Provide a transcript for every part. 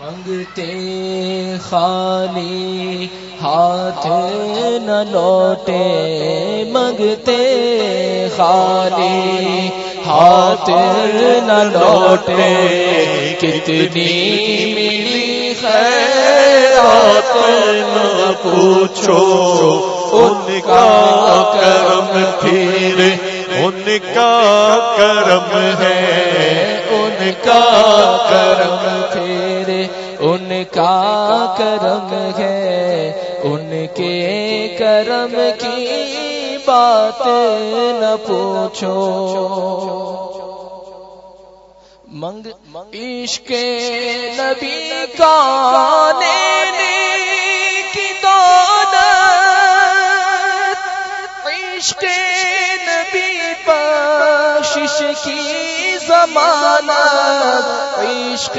منگتے خالی، ہاتھ نہ لوٹے منگتے خالی، ہاتھ نہ لوٹے، کتنی ملی خیرات نہ پوچھو۔ ان کا کرم پھر، ان کا کرم ہے، ان کا کرم کا کرم ہے، ان کے کرم کی بات نہ پوچھو۔ منگ عشق نبی کا لینے کی دولت، عشق نبی بخشش کی ضمانت، عشق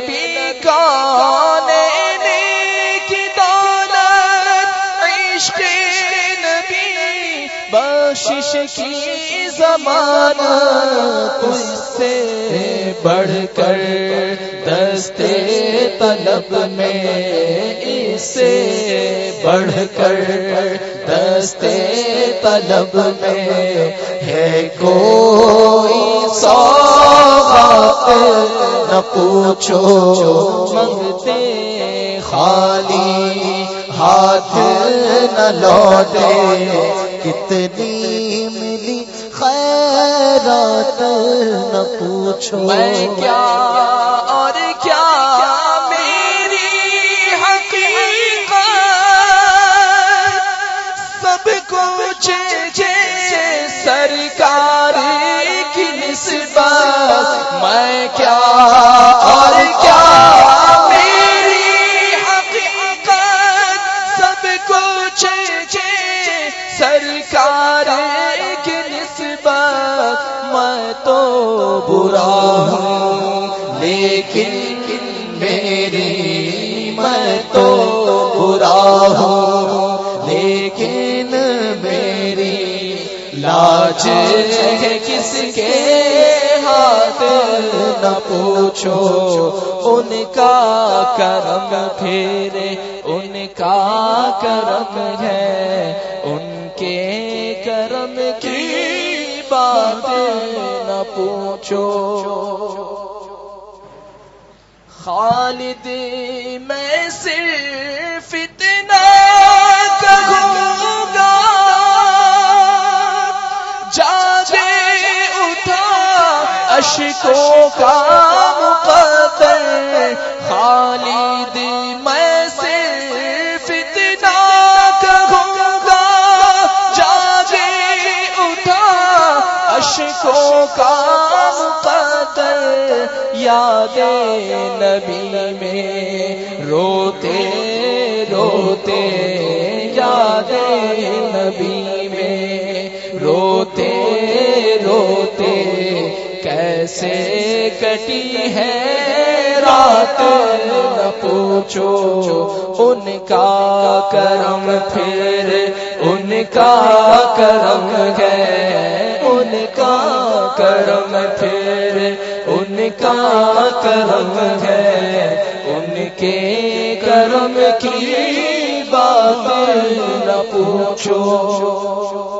نبی کا کی دولت، عشق نبی، بخشش کی ضمانت، اس سے بڑھ کر دستے طلب میں، اس سے بڑھ کر دستے طلب میں ہے کوئی سوغات نہ پوچھو منگتے خالی ہاتھ نہ لوٹے کتنی ملی خیرات نہ پوچھو میں کیا نسبت میں کیا اور کیا میری حقیقت سب کچھ سرکار کی نسبت میں تو برا ہوں لیکن لاج ہے کس کے ہاتھ؟ نہ پوچھو، ان کا کرم پھر ان کا کرم ہے۔ ان کے کرم کی بات نہ پوچھو۔ خالد میں صرف اشکوں کا مقدر خالد، میں صرف اتنا کہوں گا، جاگے اٹھا اشکوں کا مقدر یاد نبی میں، روتے روتے یاد نبی میں، روتے کیسے کٹی ہے رات؟ نہ پوچھو ان کا کرم پھر، ان کا کرم ہے۔ ان کا کرم پھر، ان کا کرم ہے۔ ان کے کرم کی بات نہ پوچھو۔